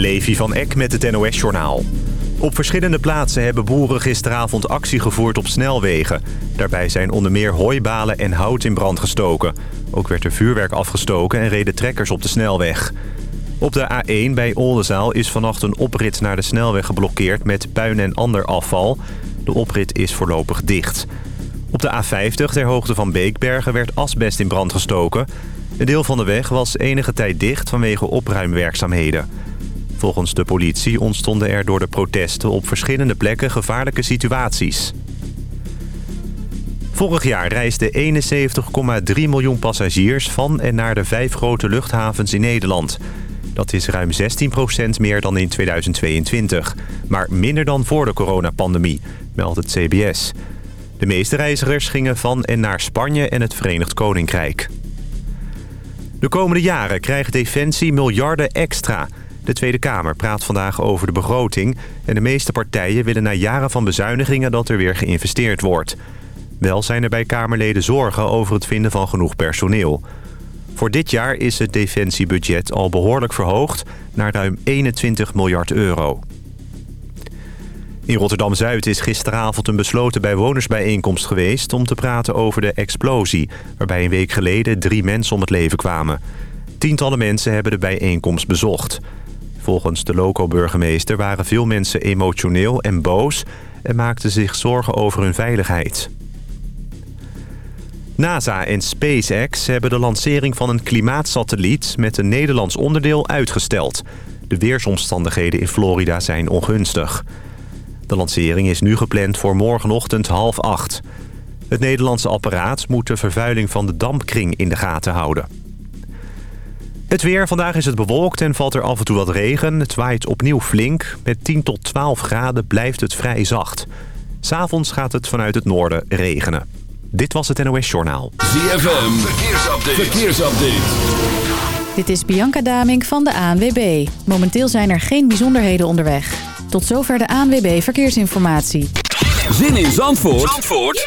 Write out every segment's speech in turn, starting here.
Levi van Eck met het NOS-journaal. Op verschillende plaatsen hebben boeren gisteravond actie gevoerd op snelwegen. Daarbij zijn onder meer hooibalen en hout in brand gestoken. Ook werd er vuurwerk afgestoken en reden trekkers op de snelweg. Op de A1 bij Oldenzaal is vannacht een oprit naar de snelweg geblokkeerd met puin en ander afval. De oprit is voorlopig dicht. Op de A50 ter hoogte van Beekbergen werd asbest in brand gestoken. Een deel van de weg was enige tijd dicht vanwege opruimwerkzaamheden. Volgens de politie ontstonden er door de protesten op verschillende plekken gevaarlijke situaties. Vorig jaar reisden 71,3 miljoen passagiers van en naar de vijf grote luchthavens in Nederland. Dat is ruim 16% meer dan in 2022. Maar minder dan voor de coronapandemie, meldt het CBS. De meeste reizigers gingen van en naar Spanje en het Verenigd Koninkrijk. De komende jaren krijgt Defensie miljarden extra. De Tweede Kamer praat vandaag over de begroting... en de meeste partijen willen na jaren van bezuinigingen dat er weer geïnvesteerd wordt. Wel zijn er bij Kamerleden zorgen over het vinden van genoeg personeel. Voor dit jaar is het defensiebudget al behoorlijk verhoogd naar ruim 21 miljard euro. In Rotterdam-Zuid is gisteravond een besloten bijwonersbijeenkomst geweest... om te praten over de explosie, waarbij een week geleden drie mensen om het leven kwamen. Tientallen mensen hebben de bijeenkomst bezocht. Volgens de loco-burgemeester waren veel mensen emotioneel en boos... en maakten zich zorgen over hun veiligheid. NASA en SpaceX hebben de lancering van een klimaatsatelliet... met een Nederlands onderdeel uitgesteld. De weersomstandigheden in Florida zijn ongunstig. De lancering is nu gepland voor morgenochtend half acht. Het Nederlandse apparaat moet de vervuiling van de dampkring in de gaten houden. Het weer. Vandaag is het bewolkt en valt er af en toe wat regen. Het waait opnieuw flink. Met 10 tot 12 graden blijft het vrij zacht. S'avonds gaat het vanuit het noorden regenen. Dit was het NOS Journaal. ZFM. Verkeersupdate. Verkeersupdate. Dit is Bianca Damink van de ANWB. Momenteel zijn er geen bijzonderheden onderweg. Tot zover de ANWB Verkeersinformatie. Zin in Zandvoort, Zandvoort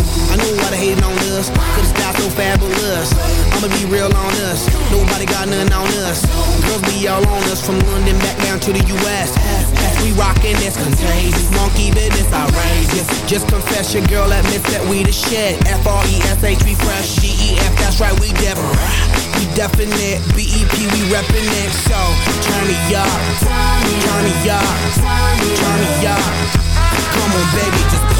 I know why they hating on us, cause the style so fabulous. I'ma be real on us, nobody got nothing on us. Girls be all on us, from London back down to the US. We rockin' this contagious, monkey business outrageous. Just confess your girl admits that we the shit. F-R-E-S-H, we fresh. G-E-F, that's right, we different. We definite, B-E-P, we reppin' it. So, turn me up, turn me up, turn me up. Come on, baby, just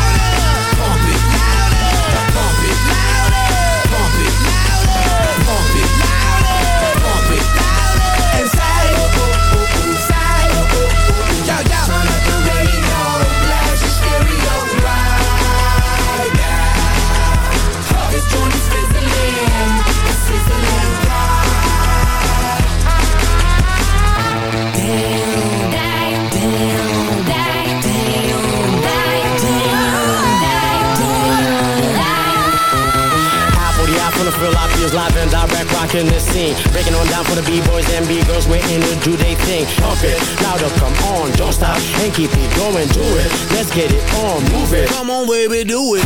Pump was live and direct rocking the scene. Breaking on down for the B-boys and B-girls, we're do they thing. Pump it, louder, come on, don't stop and keep it going, do it. Let's get it on, move it. Come on, baby, do it.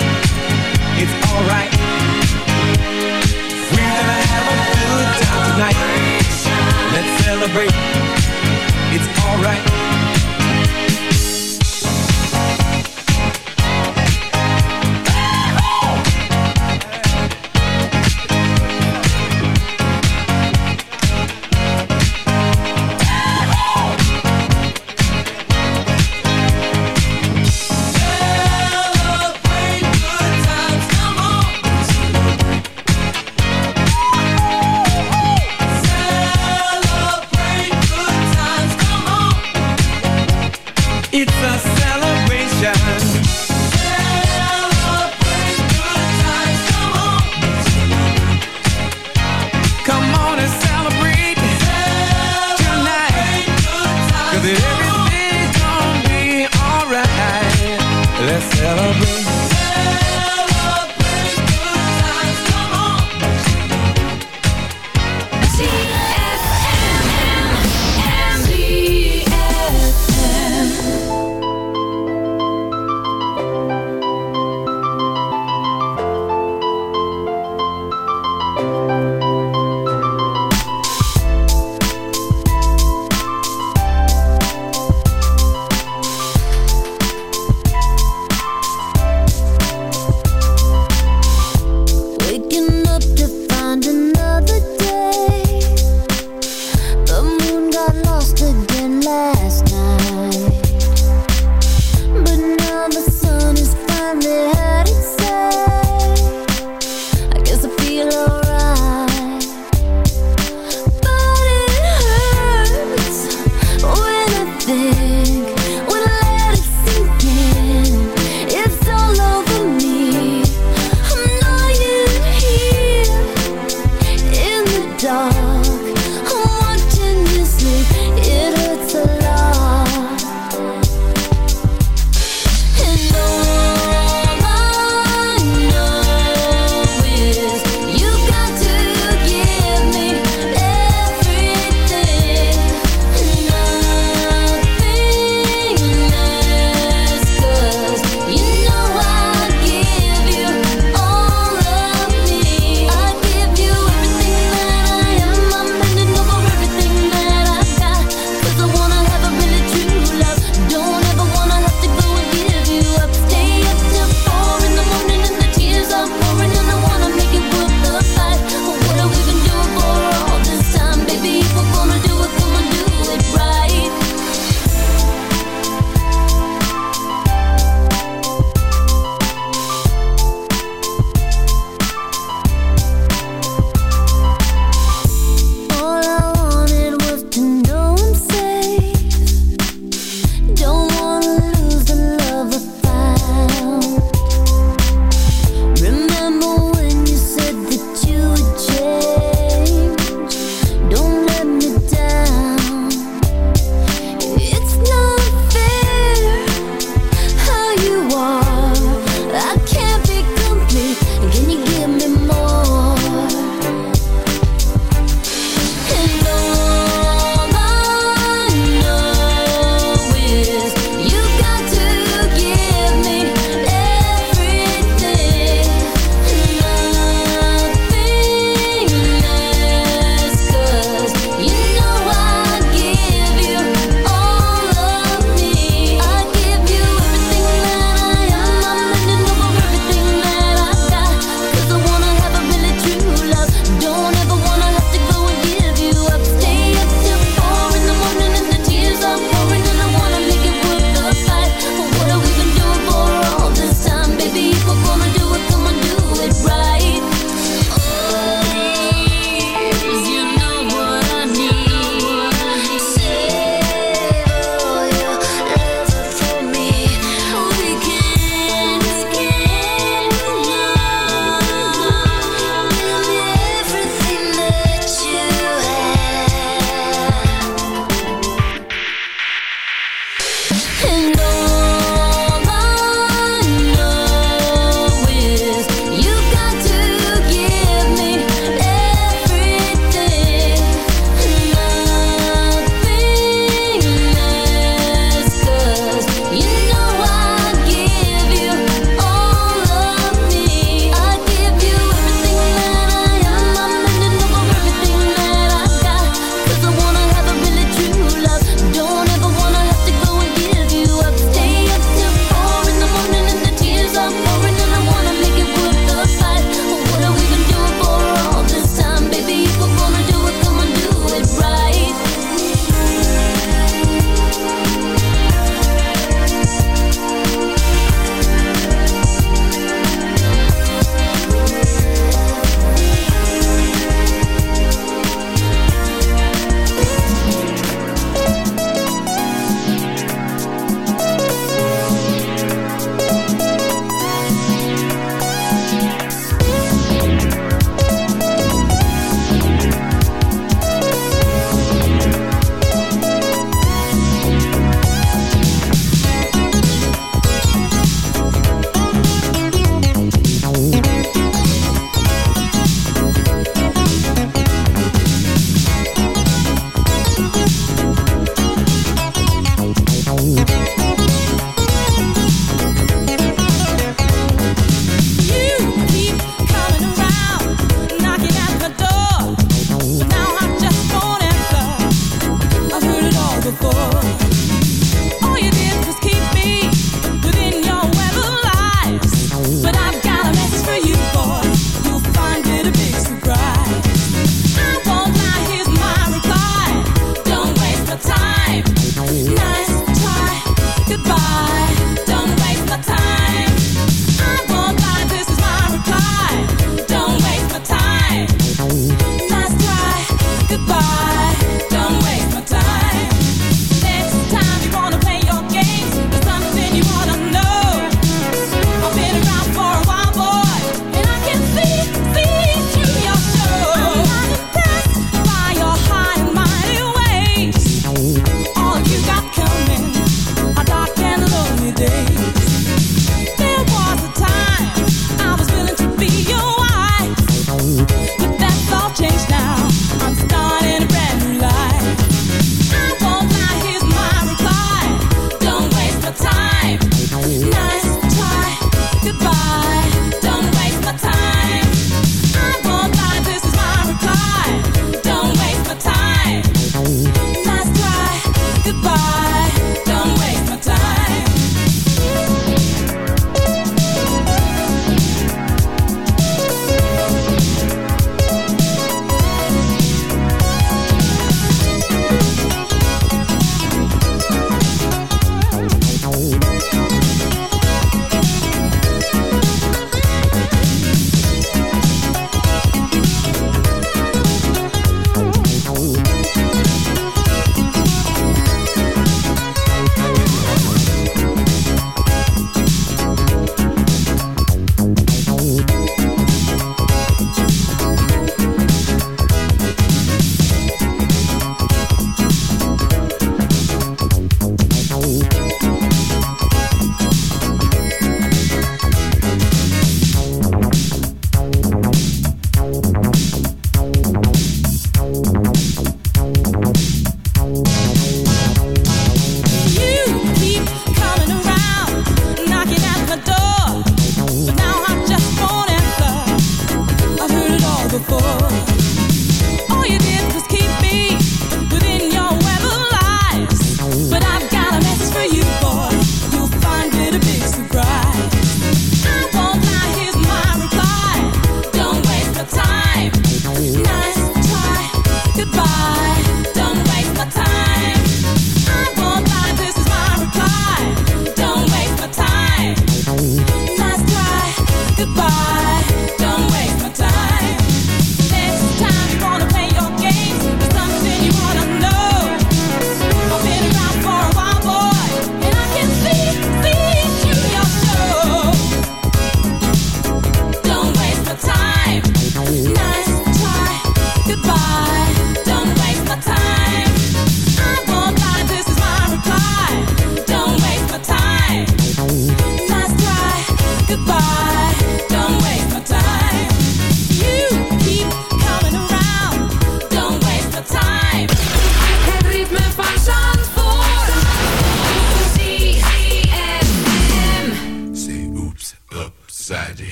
Let's celebrate.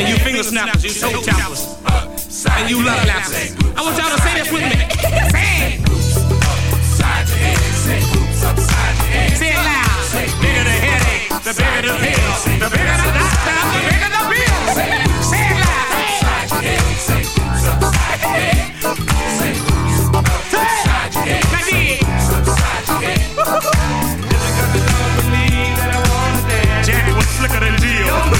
and you finger snappers, you toe tappers, and you love lappers. I want y'all to say this with me. say it. Say it loud. Bigger the headache, the bigger the pill, the bigger the doctor, the bigger the bill. Say it loud. Say it. Was slicker than Jill.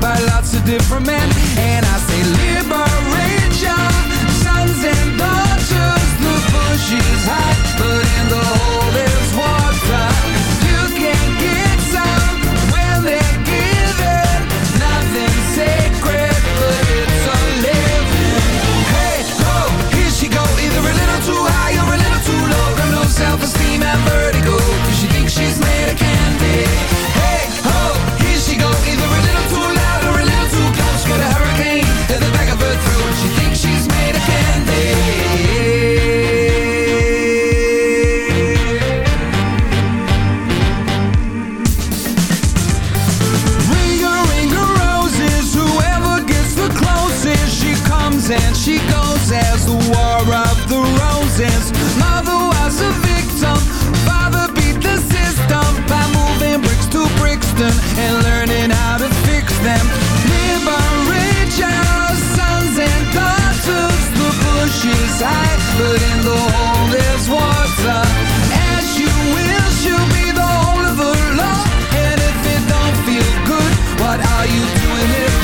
by lots of different men. And I say liberation, sons and daughters. The bush is hot, but in the system and learning how to fix them. Liberate our sons and daughters. The bush is high, but in the hole there's water. As you wish, you'll be the whole of her love. And if it don't feel good, what are you doing here?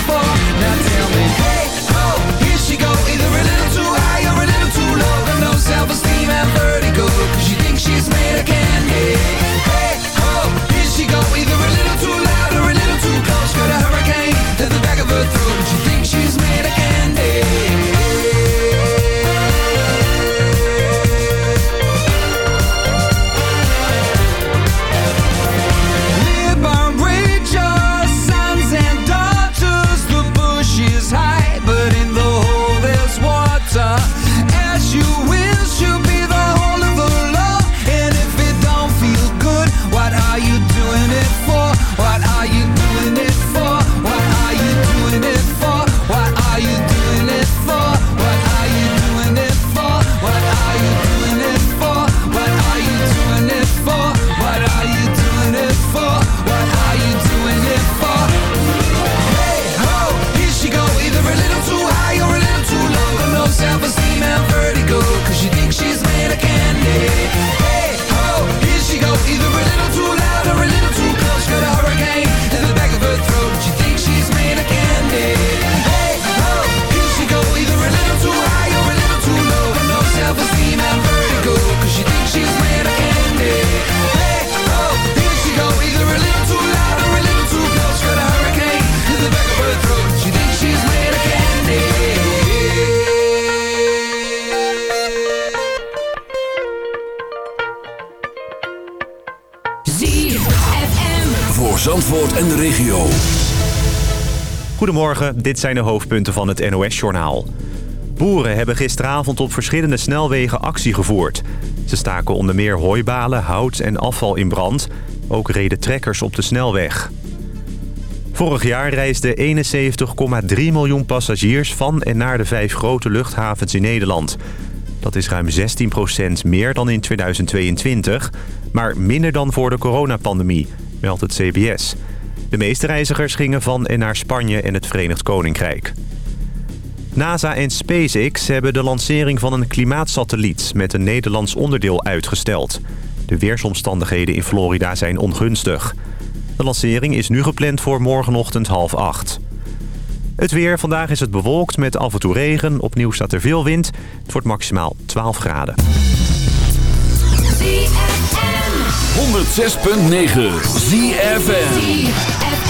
Dit zijn de hoofdpunten van het NOS-journaal. Boeren hebben gisteravond op verschillende snelwegen actie gevoerd. Ze staken onder meer hooibalen, hout en afval in brand. Ook reden trekkers op de snelweg. Vorig jaar reisden 71,3 miljoen passagiers van en naar de vijf grote luchthavens in Nederland. Dat is ruim 16% meer dan in 2022, maar minder dan voor de coronapandemie, meldt het CBS. De meeste reizigers gingen van en naar Spanje en het Verenigd Koninkrijk. NASA en SpaceX hebben de lancering van een klimaatsatelliet met een Nederlands onderdeel uitgesteld. De weersomstandigheden in Florida zijn ongunstig. De lancering is nu gepland voor morgenochtend half acht. Het weer. Vandaag is het bewolkt met af en toe regen. Opnieuw staat er veel wind. Het wordt maximaal 12 graden. 106.9 ZFN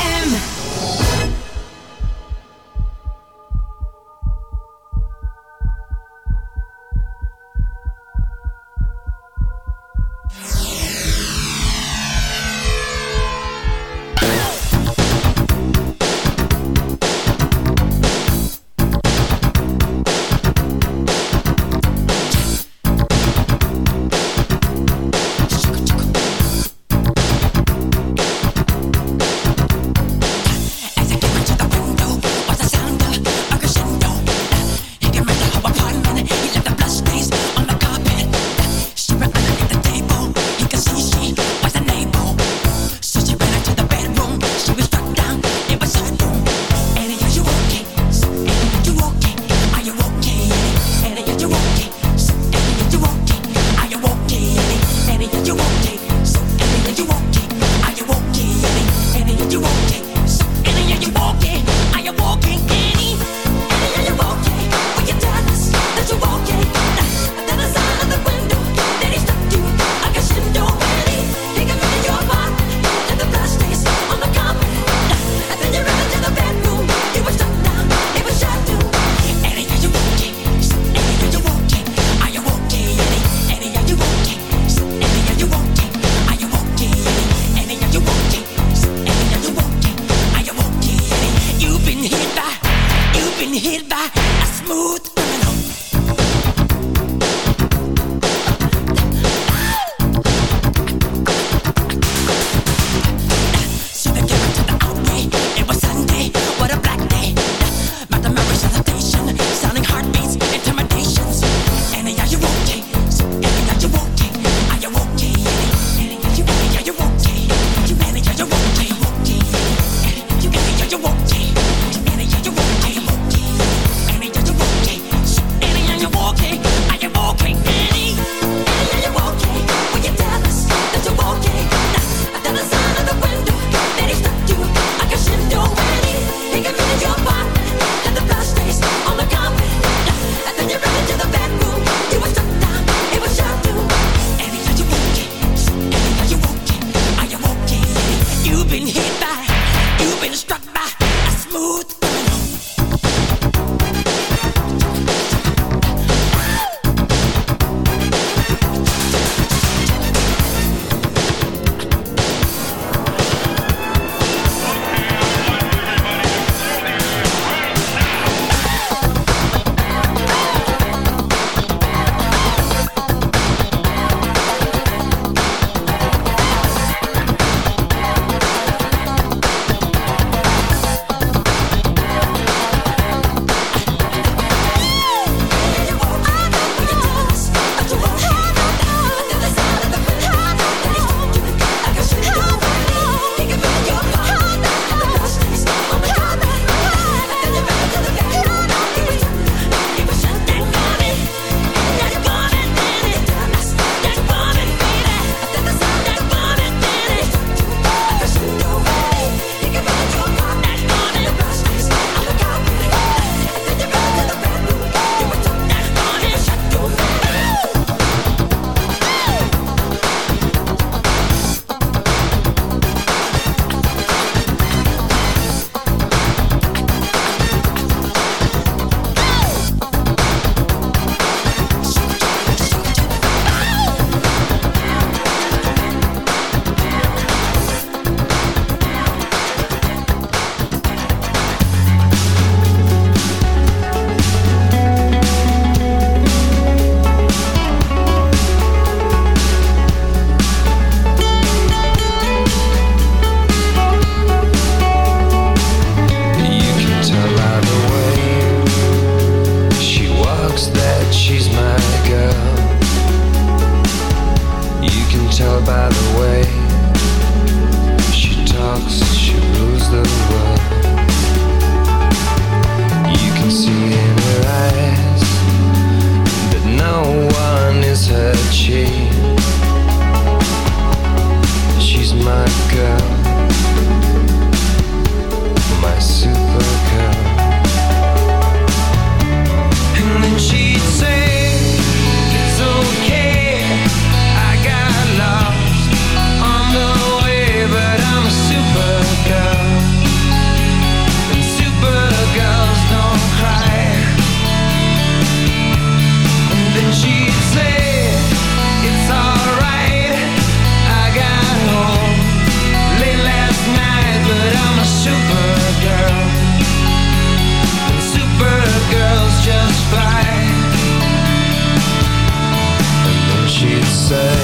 say.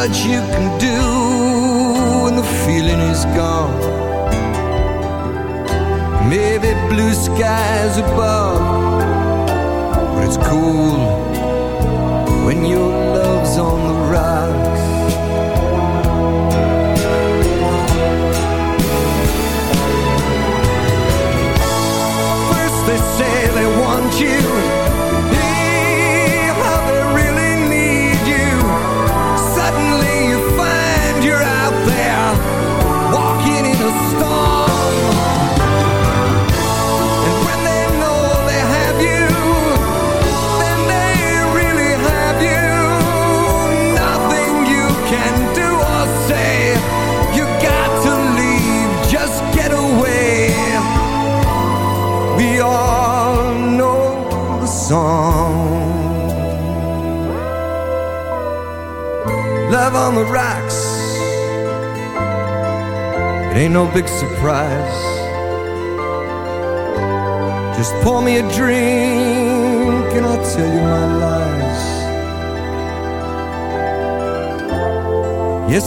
much you can do.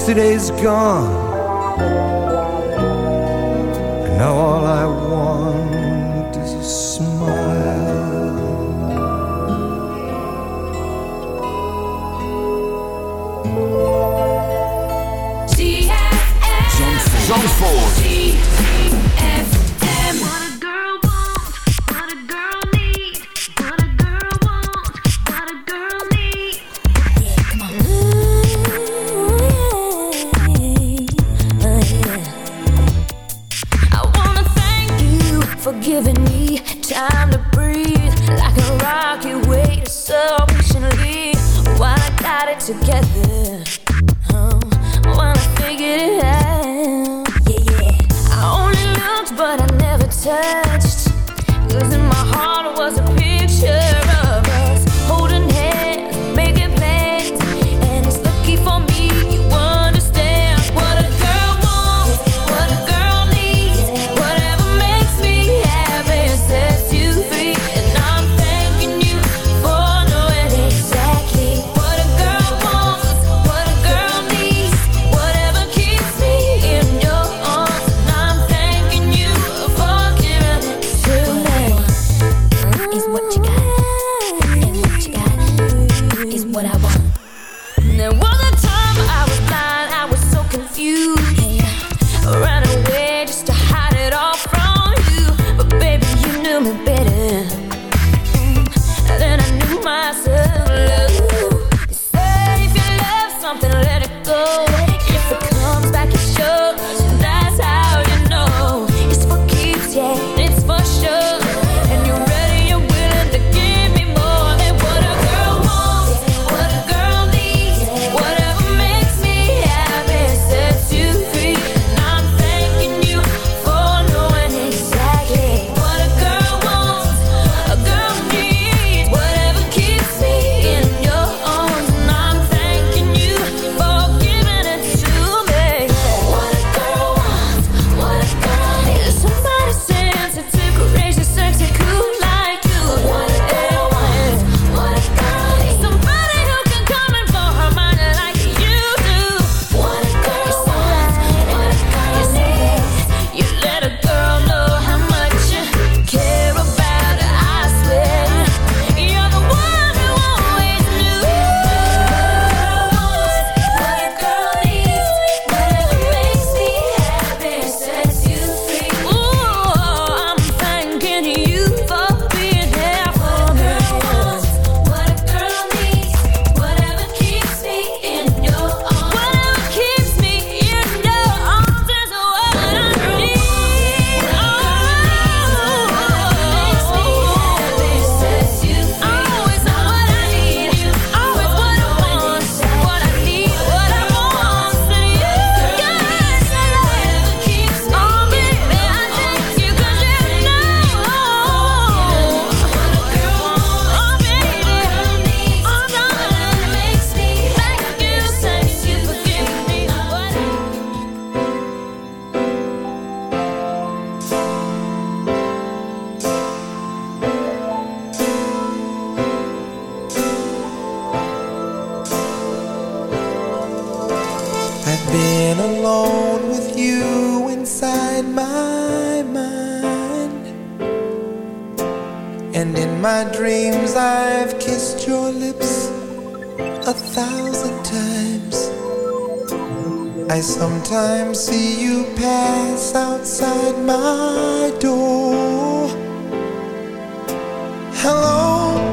yesterday's gone. my mind. And in my dreams, I've kissed your lips a thousand times. I sometimes see you pass outside my door. Hello.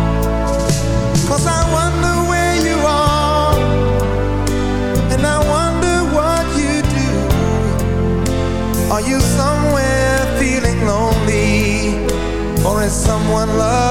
someone love.